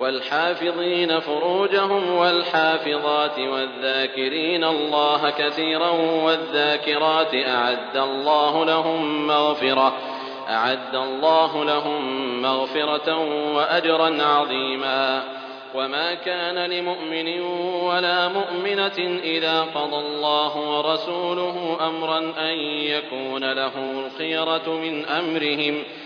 والحافظين فروجهم والحافظات والذاكرين الله كثيرا والذاكرات أعد الله لهم مغفرة أعد الله لهم مغفرة وأجرا عظيما وما كان لمؤمن ولا مؤمنة إذا قضى الله ورسوله أمرا أن يكون لهم الخيرة من أمرهم ۖ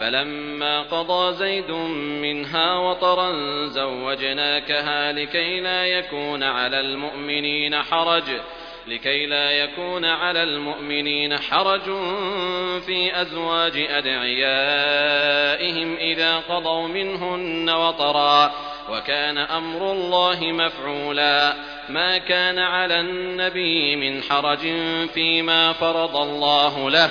فلما قضى زيد منها وطرا زوجناكها لكي لا يكون على المؤمنين حرج لكي لا يكون على المؤمنين حرج في أزواج أدعيائهم إذا قضوا منهن وطرا. وكان أمر الله مفعولا. ما كان على النبي من حرج فيما فرض الله له.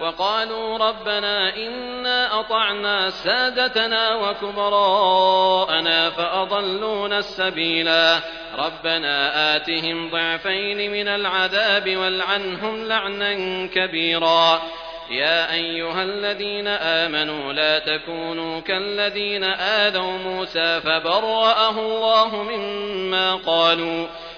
وقالوا ربنا إنا أطعنا سادتنا وكبراءنا فأضلونا السبيلا. ربنا آتهم ضعفين من العذاب والعنهم لعنا كبيرا. يا أيها الذين آمنوا لا تكونوا كالذين آذوا موسى فبرأه الله مما قالوا.